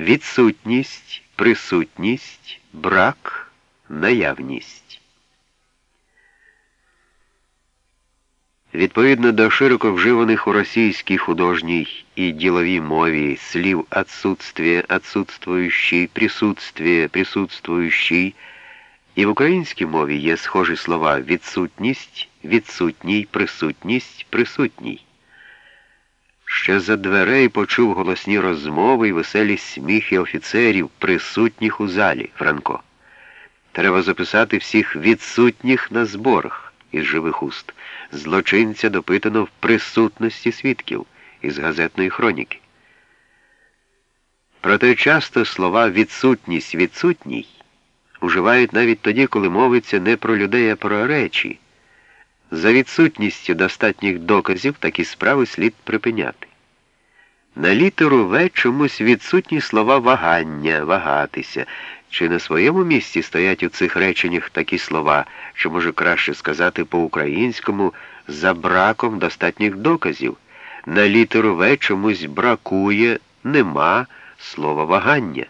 відсутність, присутність, брак, наявність. Відповідно до широко вживаних у російській художній і діловій мові слів «отсутствие», «отсутствующий», «присутствие», «присутствующий», і в українській мові є схожі слова відсутність, відсутній, присутність, присутній. Ще за дверей почув голосні розмови і веселі сміхи офіцерів, присутніх у залі, Франко. Треба записати всіх відсутніх на зборах із живих уст. Злочинця допитано в присутності свідків із газетної хроніки. Проте часто слова відсутність відсутній уживають навіть тоді, коли мовиться не про людей, а про речі. За відсутністю достатніх доказів такі справи слід припиняти. На літеру В чомусь відсутні слова вагання, вагатися, чи на своєму місці стоять у цих реченнях такі слова, чи може краще сказати по-українському за браком достатніх доказів. На літеру В чомусь бракує, нема слова вагання.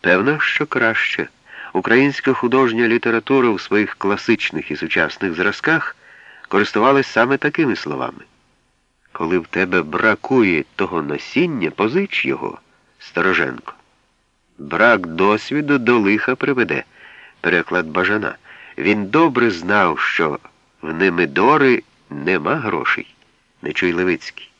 Певно, що краще. Українська художня література у своїх класичних і сучасних зразках користувалась саме такими словами. Коли в тебе бракує того насіння, позич його, Стороженко. Брак досвіду до лиха приведе, переклад бажана. Він добре знав, що в Немидори нема грошей, не чуй Левицький.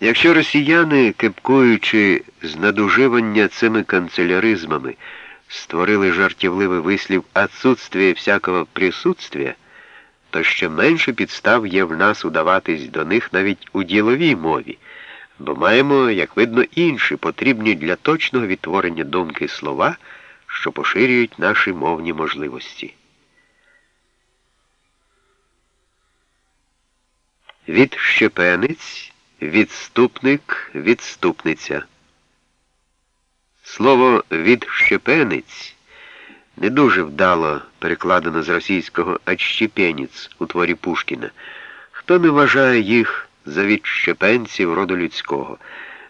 Якщо росіяни, кипкуючи з надуживання цими канцеляризмами, створили жартівливий вислів «отсутствие всякого присутствия», то ще менше підстав є в нас удаватись до них навіть у діловій мові, бо маємо, як видно, інші потрібні для точного відтворення думки слова, що поширюють наші мовні можливості. Відщепенець, відступник, відступниця. Слово відщепенець не дуже вдало перекладено з російського «отщепенець» у творі Пушкіна. Хто не вважає їх за відщепенців роду людського,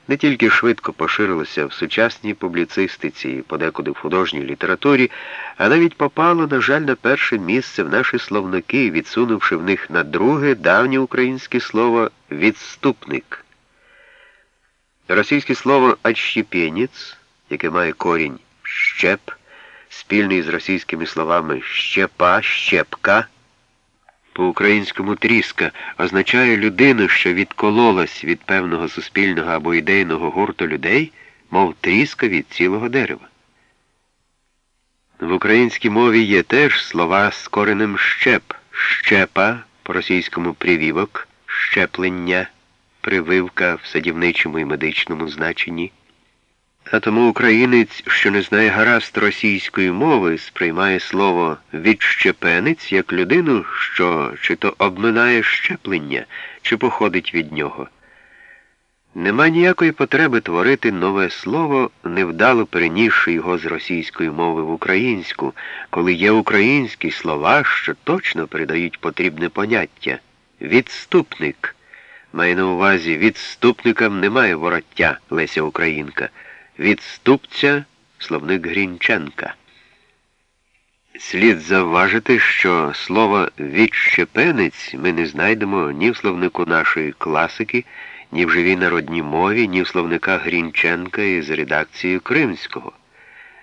не тільки швидко поширилося в сучасній публіцистиці і подекуди в художній літературі, а навіть попало, на жаль, на перше місце в наші словники, відсунувши в них на друге давнє українське слово відступник. Російське слово «отщепенець», яке має корінь щеп спільний з російськими словами щепа, щепка, по-українському тріска означає людину, що відкололась від певного суспільного або ідейного гурту людей, мов тріска від цілого дерева. В українській мові є теж слова з коренем щеп, щепа, по-російському привівок, щеплення, прививка в садівничому і медичному значенні. А тому українець, що не знає гаразд російської мови, сприймає слово відщепенець як людину, що чи то обминає щеплення, чи походить від нього. Нема ніякої потреби творити нове слово, невдало перенісши його з російської мови в українську, коли є українські слова, що точно передають потрібне поняття. Відступник. Має на увазі відступникам немає вороття Леся Українка відступця словник Грінченка. Слід завважити, що слово відщепенець ми не знайдемо ні в словнику нашої класики, ні в живій народній мові, ні в словника Грінченка із редакцією Кримського.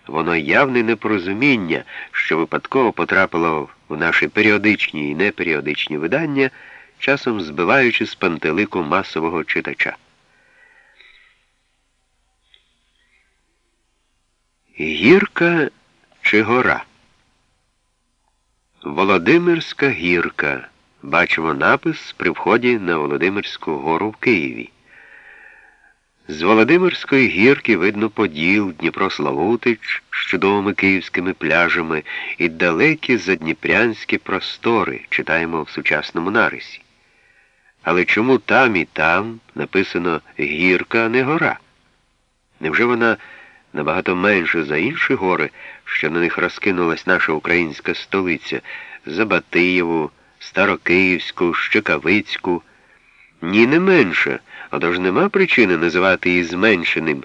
Воно явне непорозуміння, що випадково потрапило в наші періодичні і неперіодичні видання, часом збиваючи з пантелику масового читача. Гірка чи гора? Володимирська гірка. Бачимо напис при вході на Володимирську гору в Києві. З Володимирської гірки видно Поділ, Дніпро Славутич з чудовими київськими пляжами і далекі задніпрянські простори читаємо в сучасному нарисі. Але чому там і там написано гірка, а не гора? Невже вона набагато менше за інші гори, що на них розкинулась наша українська столиця. Забатиєву, Старокиївську, Щекавицьку. Ні, не менше, Отож нема причини називати її зменшеним